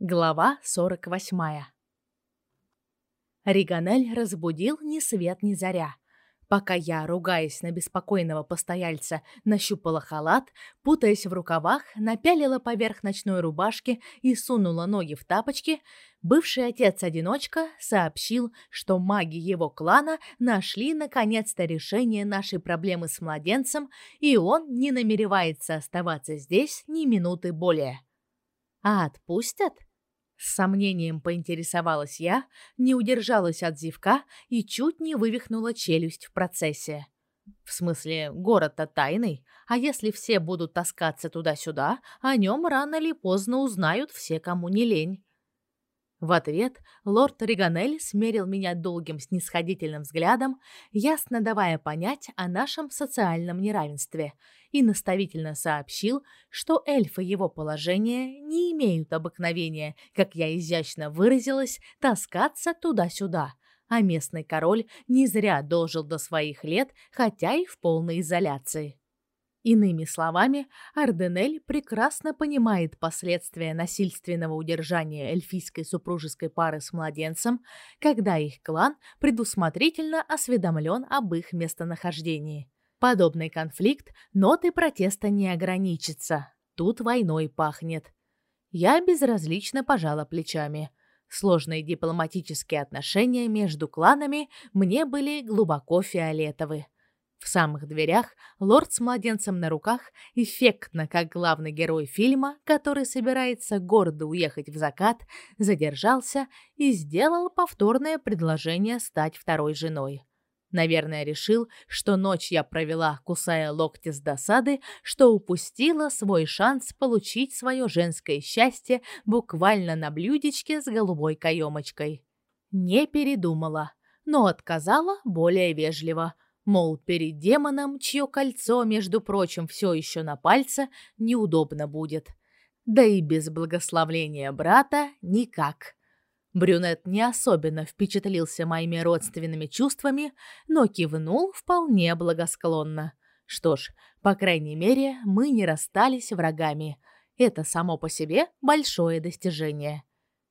Глава 48. Риганель разбудил ни свет ни заря. Пока я, ругаясь на беспокойного постояльца, нащупала халат, путаясь в рукавах, напялила поверх ночной рубашки и сунула ноги в тапочки, бывший отец-одиночка сообщил, что маги его клана нашли наконец-то решение нашей проблемы с младенцем, и он не намеревается оставаться здесь ни минуты более. А отпустят? С сомнением поинтересовалась я, не удержалась от зевка и чуть не вывихнула челюсть в процессе. В смысле, город-то тайный, а если все будут таскаться туда-сюда, о нем рано или поздно узнают все, кому не лень. В ответ лорд Риганель смерил меня долгим снисходительным взглядом, ясно давая понять о нашем социальном неравенстве, и наставительно сообщил, что эльфы его положения не имеют обыкновения, как я изящно выразилась, таскаться туда-сюда, а местный король не зря дожил до своих лет, хотя и в полной изоляции. Иными словами, Арденель прекрасно понимает последствия насильственного удержания эльфийской супружеской пары с младенцем, когда их клан предусмотрительно осведомлен об их местонахождении. Подобный конфликт ноты протеста не ограничится. Тут войной пахнет. Я безразлично пожала плечами. Сложные дипломатические отношения между кланами мне были глубоко фиолетовы. В самых дверях лорд с младенцем на руках, эффектно, как главный герой фильма, который собирается гордо уехать в закат, задержался и сделал повторное предложение стать второй женой. Наверное, решил, что ночь я провела, кусая локти с досады, что упустила свой шанс получить свое женское счастье буквально на блюдечке с голубой каемочкой. Не передумала, но отказала более вежливо – Мол, перед демоном, чье кольцо, между прочим, все еще на пальце, неудобно будет. Да и без благословления брата никак. Брюнет не особенно впечатлился моими родственными чувствами, но кивнул вполне благосклонно. Что ж, по крайней мере, мы не расстались врагами. Это само по себе большое достижение.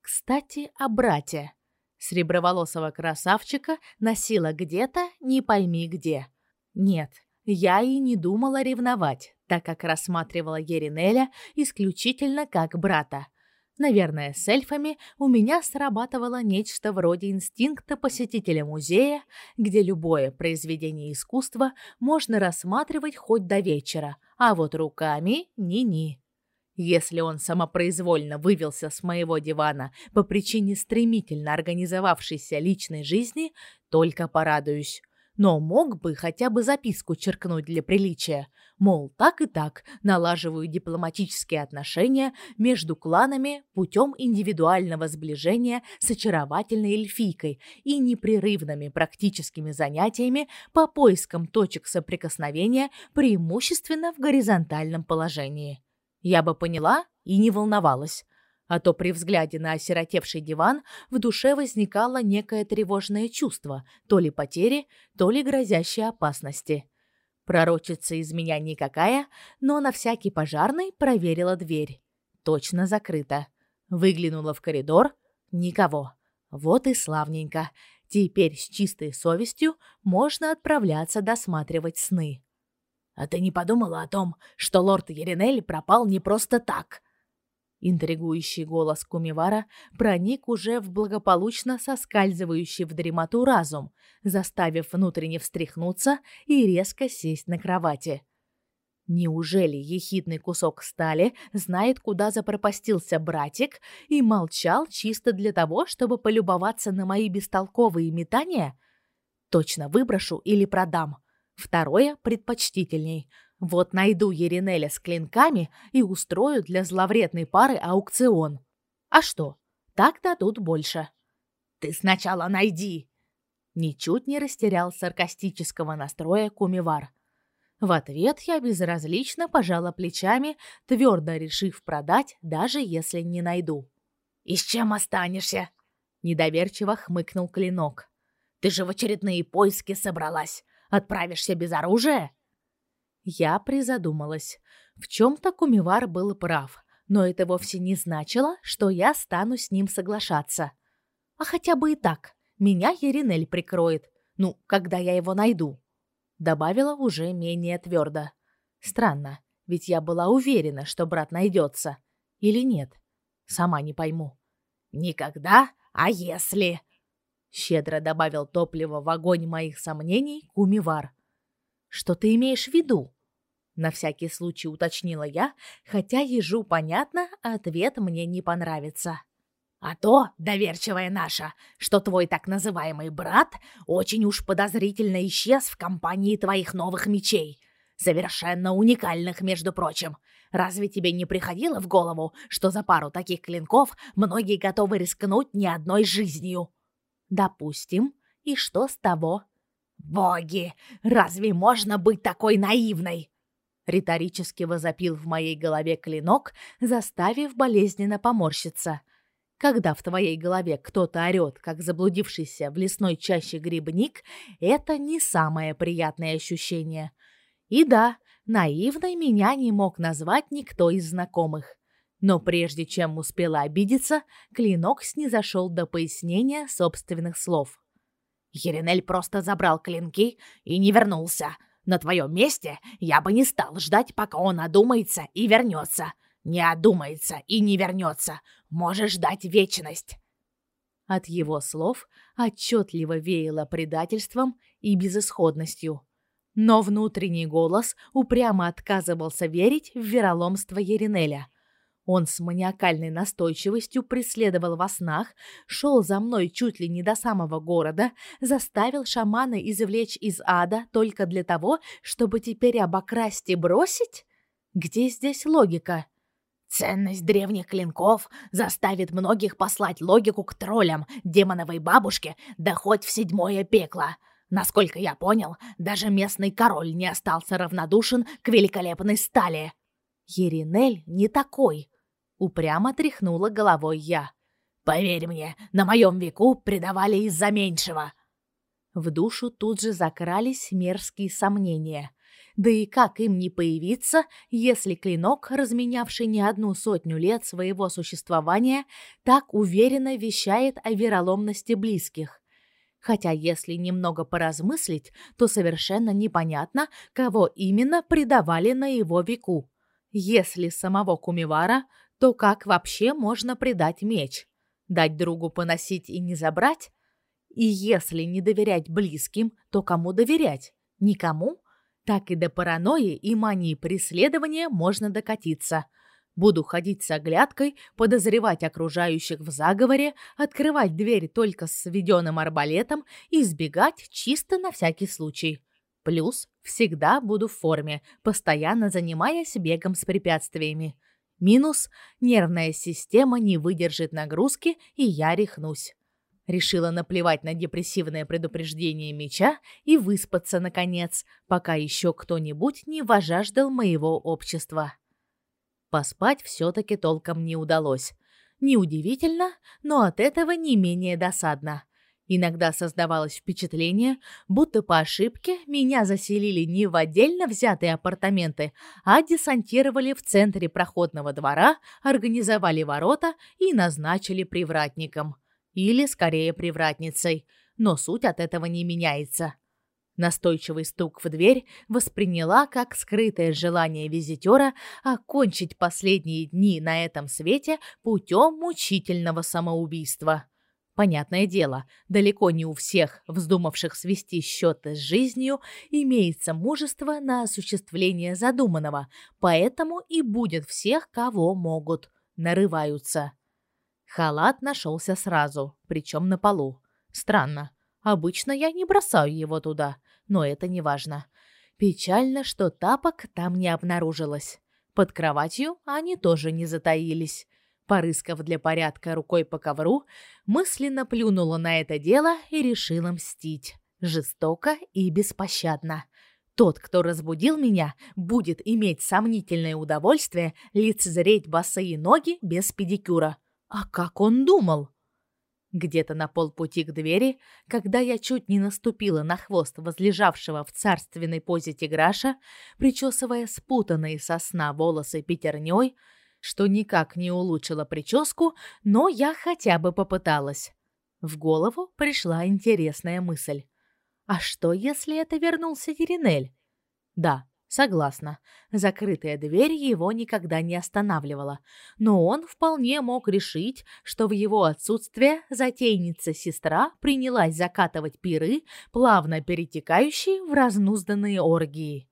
Кстати, о брате. Среброволосого красавчика носила где-то, не пойми где. Нет, я и не думала ревновать, так как рассматривала Еринеля исключительно как брата. Наверное, с эльфами у меня срабатывало нечто вроде инстинкта посетителя музея, где любое произведение искусства можно рассматривать хоть до вечера, а вот руками ни-ни. Если он самопроизвольно вывелся с моего дивана по причине стремительно организовавшейся личной жизни, только порадуюсь. Но мог бы хотя бы записку черкнуть для приличия. Мол, так и так налаживаю дипломатические отношения между кланами путем индивидуального сближения с очаровательной эльфийкой и непрерывными практическими занятиями по поискам точек соприкосновения преимущественно в горизонтальном положении. Я бы поняла и не волновалась. А то при взгляде на осиротевший диван в душе возникало некое тревожное чувство, то ли потери, то ли грозящей опасности. Пророчица из меня никакая, но на всякий пожарный проверила дверь. Точно закрыта. Выглянула в коридор. Никого. Вот и славненько. Теперь с чистой совестью можно отправляться досматривать сны. А ты не подумала о том, что лорд Еринель пропал не просто так? Интригующий голос Кумивара проник уже в благополучно соскальзывающий в дремоту разум, заставив внутренне встряхнуться и резко сесть на кровати. Неужели ехидный кусок стали знает, куда запропастился братик и молчал чисто для того, чтобы полюбоваться на мои бестолковые метания? Точно выброшу или продам. Второе предпочтительней. Вот найду Еринеля с клинками и устрою для зловредной пары аукцион. А что? Так дадут больше. Ты сначала найди. Ничуть не растерял саркастического настроя Кумивар. В ответ я безразлично пожала плечами, твердо решив продать, даже если не найду. «И с чем останешься?» Недоверчиво хмыкнул Клинок. «Ты же в очередные поиски собралась. Отправишься без оружия? Я призадумалась. В чем-то Кумивар был прав, но это вовсе не значило, что я стану с ним соглашаться. А хотя бы и так, меня Еринель прикроет, ну, когда я его найду. Добавила уже менее твердо. Странно, ведь я была уверена, что брат найдется. Или нет? Сама не пойму. Никогда, а если? Щедро добавил топливо в огонь моих сомнений Кумивар. Что ты имеешь в виду? На всякий случай уточнила я, хотя ежу понятно, ответ мне не понравится. А то, доверчивая наша, что твой так называемый брат очень уж подозрительно исчез в компании твоих новых мечей. Совершенно уникальных, между прочим. Разве тебе не приходило в голову, что за пару таких клинков многие готовы рискнуть не одной жизнью? Допустим. И что с того? Боги, разве можно быть такой наивной? Риторически возопил в моей голове клинок, заставив болезненно поморщиться. Когда в твоей голове кто-то орёт, как заблудившийся в лесной чаще грибник, это не самое приятное ощущение. И да, наивной меня не мог назвать никто из знакомых. Но прежде чем успела обидеться, клинок снизошел до пояснения собственных слов. Еринель просто забрал клинки и не вернулся. На твоем месте я бы не стал ждать, пока он одумается и вернется. Не одумается и не вернется. Можешь ждать вечность. От его слов отчетливо веяло предательством и безысходностью. Но внутренний голос упрямо отказывался верить в вероломство Еринеля. Он с маниакальной настойчивостью преследовал во снах, шел за мной чуть ли не до самого города, заставил шамана извлечь из ада только для того, чтобы теперь обокрасть и бросить? Где здесь логика? Ценность древних клинков заставит многих послать логику к троллям, демоновой бабушке, да хоть в седьмое пекло. Насколько я понял, даже местный король не остался равнодушен к великолепной стали. Еринель не такой. Упрямо тряхнула головой я. Поверь мне, на моем веку предавали из-за меньшего. В душу тут же закрались мерзкие сомнения. Да и как им не появиться, если клинок, разменявший не одну сотню лет своего существования, так уверенно вещает о вероломности близких? Хотя, если немного поразмыслить, то совершенно непонятно, кого именно предавали на его веку. Если самого Кумивара, то как вообще можно предать меч? Дать другу поносить и не забрать? И если не доверять близким, то кому доверять? Никому? так и до паранойи и мании преследования можно докатиться. Буду ходить с оглядкой, подозревать окружающих в заговоре, открывать дверь только с сведенным арбалетом и избегать чисто на всякий случай. Плюс всегда буду в форме, постоянно занимаясь бегом с препятствиями. Минус нервная система не выдержит нагрузки, и я рехнусь. Решила наплевать на депрессивное предупреждение меча и выспаться наконец, пока еще кто-нибудь не вожаждал моего общества. Поспать все таки толком не удалось. Неудивительно, но от этого не менее досадно. Иногда создавалось впечатление, будто по ошибке меня заселили не в отдельно взятые апартаменты, а десантировали в центре проходного двора, организовали ворота и назначили привратником. Или, скорее, привратницей, но суть от этого не меняется. Настойчивый стук в дверь восприняла как скрытое желание визитера окончить последние дни на этом свете путем мучительного самоубийства. Понятное дело, далеко не у всех, вздумавших свести счеты с жизнью, имеется мужество на осуществление задуманного, поэтому и будет всех, кого могут, нарываются. Халат нашелся сразу, причем на полу. Странно. Обычно я не бросаю его туда, но это не важно. Печально, что тапок там не обнаружилось. Под кроватью они тоже не затаились. Порыскав для порядка рукой по ковру, мысленно плюнула на это дело и решила мстить. Жестоко и беспощадно. Тот, кто разбудил меня, будет иметь сомнительное удовольствие лицезреть босые ноги без педикюра. А как он думал? Где-то на полпути к двери, когда я чуть не наступила на хвост возлежавшего в царственной позе тиграша, причесывая спутанные со сна волосы пятерней, что никак не улучшило прическу, но я хотя бы попыталась. В голову пришла интересная мысль. А что, если это вернулся Еринель? Да, согласна. Закрытая дверь его никогда не останавливала, но он вполне мог решить, что в его отсутствие затейница-сестра принялась закатывать пиры, плавно перетекающие в разнузданные оргии.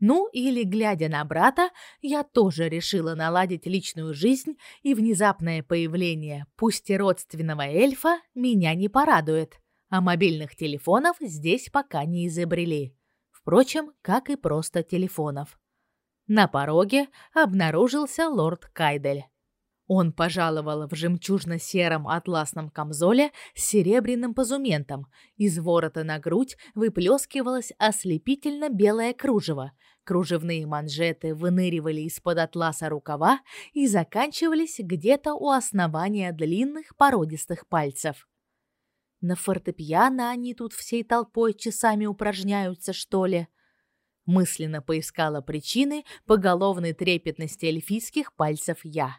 Ну или, глядя на брата, я тоже решила наладить личную жизнь, и внезапное появление, пусть и родственного эльфа, меня не порадует. А мобильных телефонов здесь пока не изобрели. Впрочем, как и просто телефонов. На пороге обнаружился лорд Кайдель. Он пожаловал в жемчужно-сером атласном камзоле с серебряным позументом. Из ворота на грудь выплескивалось ослепительно белое кружево. Кружевные манжеты выныривали из-под атласа рукава и заканчивались где-то у основания длинных породистых пальцев. На фортепиано они тут всей толпой часами упражняются, что ли? Мысленно поискала причины поголовной трепетности эльфийских пальцев я.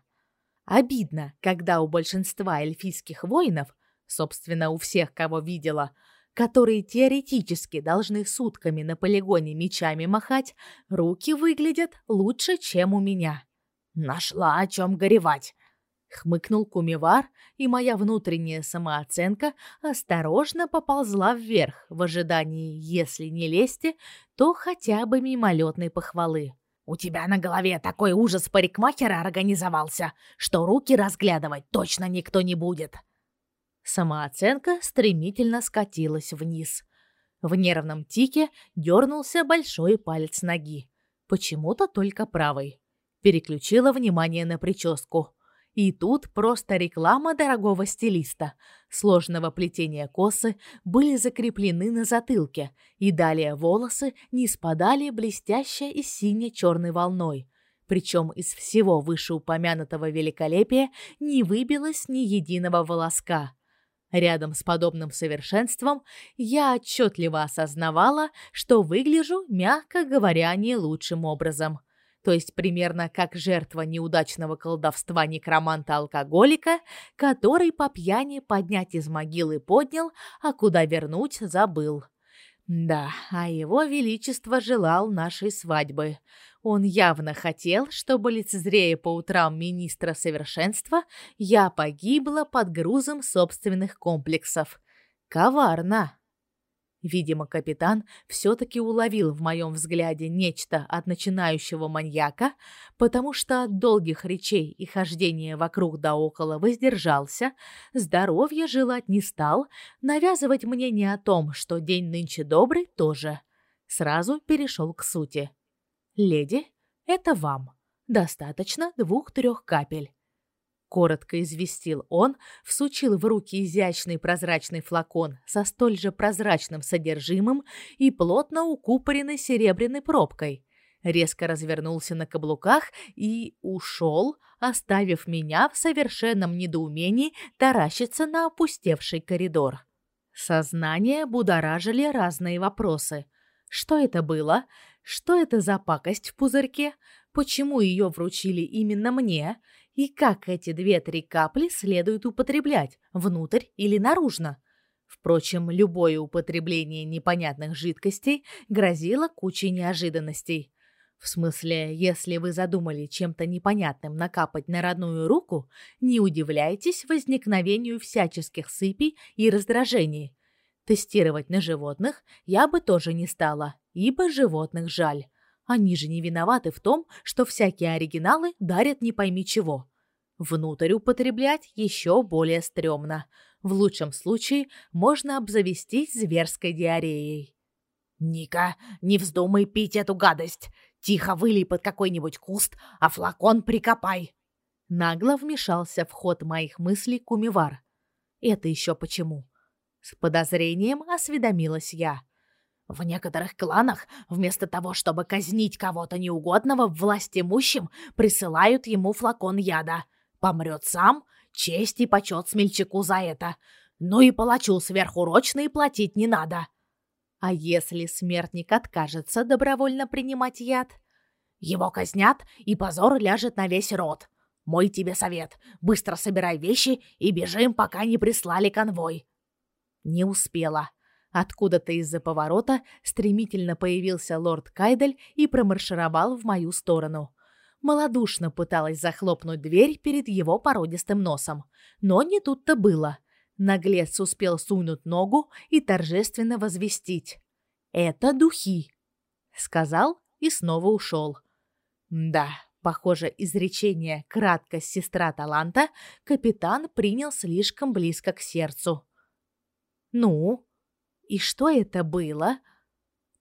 Обидно, когда у большинства эльфийских воинов, собственно, у всех, кого видела, которые теоретически должны сутками на полигоне мечами махать, руки выглядят лучше, чем у меня. Нашла о чем горевать. Хмыкнул кумивар, и моя внутренняя самооценка осторожно поползла вверх в ожидании, если не лести, то хотя бы мимолетной похвалы. У тебя на голове такой ужас парикмахера организовался, что руки разглядывать точно никто не будет. Самооценка стремительно скатилась вниз. В нервном тике дернулся большой палец ноги. Почему-то только правый. Переключила внимание на прическу. И тут просто реклама дорогого стилиста. Сложного плетения косы были закреплены на затылке, и далее волосы не спадали блестящей и сине-черной волной. Причем из всего вышеупомянутого великолепия не выбилось ни единого волоска. Рядом с подобным совершенством я отчетливо осознавала, что выгляжу, мягко говоря, не лучшим образом – то есть примерно как жертва неудачного колдовства некроманта-алкоголика, который по пьяни поднять из могилы поднял, а куда вернуть забыл. Да, а его величество желал нашей свадьбы. Он явно хотел, чтобы лицезрея по утрам министра совершенства, я погибла под грузом собственных комплексов. Коварно. Видимо, капитан все-таки уловил в моем взгляде нечто от начинающего маньяка, потому что от долгих речей и хождения вокруг да около воздержался, здоровья желать не стал, навязывать мнение о том, что день нынче добрый, тоже. Сразу перешел к сути. «Леди, это вам. Достаточно двух-трех капель коротко известил он, всучил в руки изящный прозрачный флакон со столь же прозрачным содержимым и плотно укупоренной серебряной пробкой. Резко развернулся на каблуках и ушел, оставив меня в совершенном недоумении таращиться на опустевший коридор. Сознание будоражили разные вопросы. Что это было? Что это за пакость в пузырьке? Почему ее вручили именно мне? И как эти две-три капли следует употреблять, внутрь или наружно. Впрочем, любое употребление непонятных жидкостей грозило кучей неожиданностей. В смысле, если вы задумали чем-то непонятным накапать на родную руку, не удивляйтесь возникновению всяческих сыпей и раздражений. Тестировать на животных я бы тоже не стала, ибо животных жаль. Они же не виноваты в том, что всякие оригиналы дарят не пойми чего. Внутрь употреблять еще более стрёмно. В лучшем случае можно обзавестись зверской диареей. «Ника, не вздумай пить эту гадость! Тихо вылей под какой-нибудь куст, а флакон прикопай!» Нагло вмешался в ход моих мыслей кумивар. «Это еще почему?» С подозрением осведомилась я. В некоторых кланах вместо того, чтобы казнить кого-то неугодного власть имущим, присылают ему флакон яда. Помрет сам, честь и почет смельчаку за это. Ну и палачу сверхурочно и платить не надо. А если смертник откажется добровольно принимать яд? Его казнят, и позор ляжет на весь род. Мой тебе совет. Быстро собирай вещи и бежим, пока не прислали конвой. Не успела. Откуда-то из-за поворота стремительно появился лорд Кайдель и промаршировал в мою сторону. Молодушно пыталась захлопнуть дверь перед его породистым носом, но не тут-то было. Наглец успел сунуть ногу и торжественно возвестить: "Это духи", сказал и снова ушел. Да, похоже, изречение краткость сестра таланта капитан принял слишком близко к сердцу. Ну, и что это было?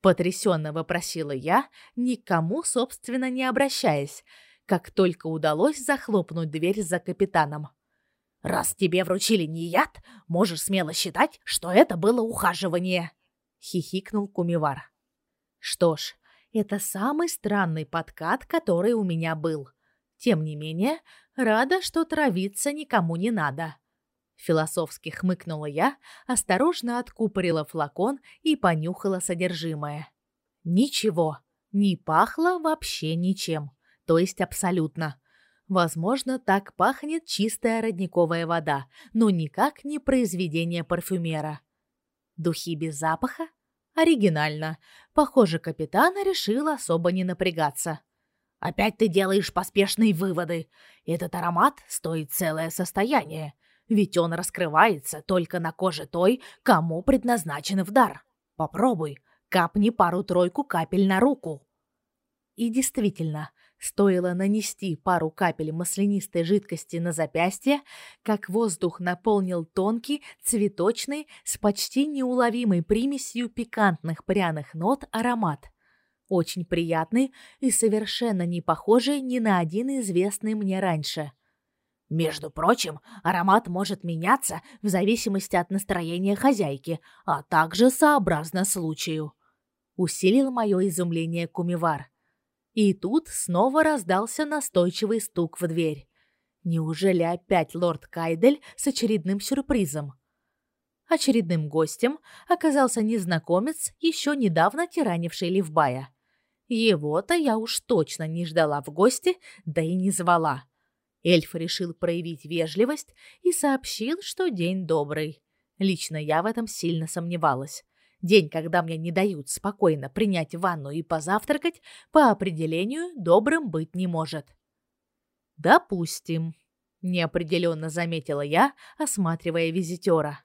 Потрясенно вопросила я, никому, собственно, не обращаясь, как только удалось захлопнуть дверь за капитаном. Раз тебе вручили не яд, можешь смело считать, что это было ухаживание, хихикнул Кумивар. Что ж, это самый странный подкат, который у меня был. Тем не менее, рада, что травиться никому не надо. Философски хмыкнула я, осторожно откупорила флакон и понюхала содержимое. Ничего, не пахло вообще ничем, то есть абсолютно. Возможно, так пахнет чистая родниковая вода, но никак не произведение парфюмера. Духи без запаха? Оригинально. Похоже, капитан решил особо не напрягаться. Опять ты делаешь поспешные выводы. Этот аромат стоит целое состояние ведь он раскрывается только на коже той, кому предназначен в дар. Попробуй, капни пару-тройку капель на руку. И действительно, стоило нанести пару капель маслянистой жидкости на запястье, как воздух наполнил тонкий, цветочный, с почти неуловимой примесью пикантных пряных нот аромат. Очень приятный и совершенно не похожий ни на один известный мне раньше. Между прочим, аромат может меняться в зависимости от настроения хозяйки, а также сообразно случаю. Усилил мое изумление Кумивар. И тут снова раздался настойчивый стук в дверь. Неужели опять лорд Кайдель с очередным сюрпризом? Очередным гостем оказался незнакомец, еще недавно тиранивший Ливбая. Его-то я уж точно не ждала в гости, да и не звала. Эльф решил проявить вежливость и сообщил, что день добрый. Лично я в этом сильно сомневалась. День, когда мне не дают спокойно принять ванну и позавтракать, по определению добрым быть не может. Допустим, неопределенно заметила я, осматривая визитера.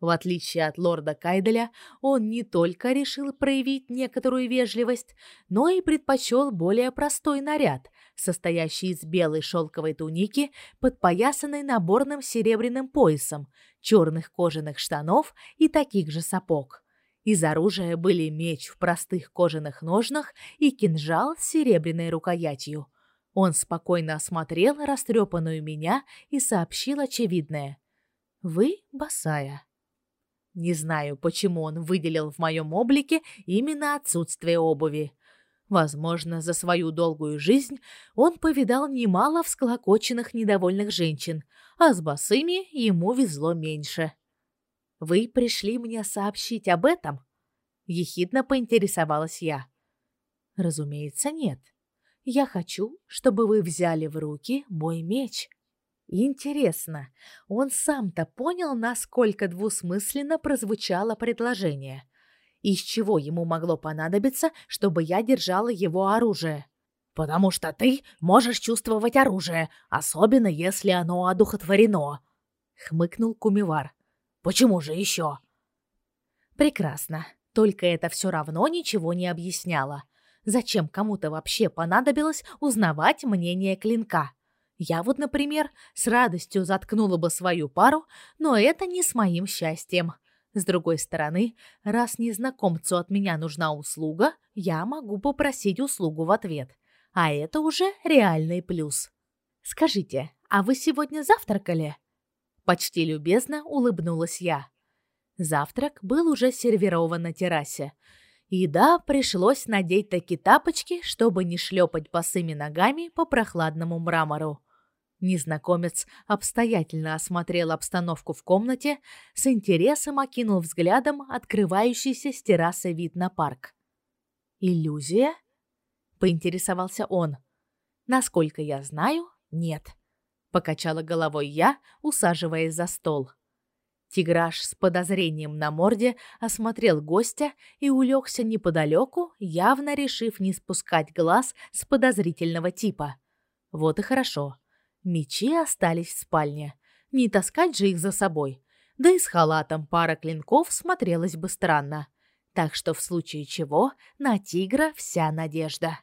В отличие от лорда Кайделя, он не только решил проявить некоторую вежливость, но и предпочел более простой наряд, состоящий из белой шелковой туники, подпоясанной наборным серебряным поясом, черных кожаных штанов и таких же сапог. Из оружия были меч в простых кожаных ножнах и кинжал с серебряной рукоятью. Он спокойно осмотрел растрепанную меня и сообщил очевидное: "Вы босая". Не знаю, почему он выделил в моем облике именно отсутствие обуви. Возможно, за свою долгую жизнь он повидал немало всклокоченных недовольных женщин, а с босыми ему везло меньше. Вы пришли мне сообщить об этом? ехидно поинтересовалась я. Разумеется, нет. Я хочу, чтобы вы взяли в руки мой меч. Интересно, он сам-то понял, насколько двусмысленно прозвучало предложение. Из чего ему могло понадобиться, чтобы я держала его оружие? Потому что ты можешь чувствовать оружие, особенно если оно одухотворено, хмыкнул Кумивар. Почему же еще? Прекрасно. Только это все равно ничего не объясняло. Зачем кому-то вообще понадобилось узнавать мнение клинка? Я вот, например, с радостью заткнула бы свою пару, но это не с моим счастьем. С другой стороны, раз незнакомцу от меня нужна услуга, я могу попросить услугу в ответ. А это уже реальный плюс. Скажите, а вы сегодня завтракали? Почти любезно улыбнулась я. Завтрак был уже сервирован на террасе. И да, пришлось надеть такие тапочки, чтобы не шлепать босыми ногами по прохладному мрамору. Незнакомец обстоятельно осмотрел обстановку в комнате, с интересом окинул взглядом открывающийся с террасы вид на парк. Иллюзия? поинтересовался он. Насколько я знаю, нет. Покачала головой я, усаживаясь за стол. Тиграш с подозрением на морде осмотрел гостя и улегся неподалеку, явно решив не спускать глаз с подозрительного типа. Вот и хорошо. Мечи остались в спальне. Не таскать же их за собой. Да и с халатом пара клинков смотрелась бы странно. Так что в случае чего на тигра вся надежда.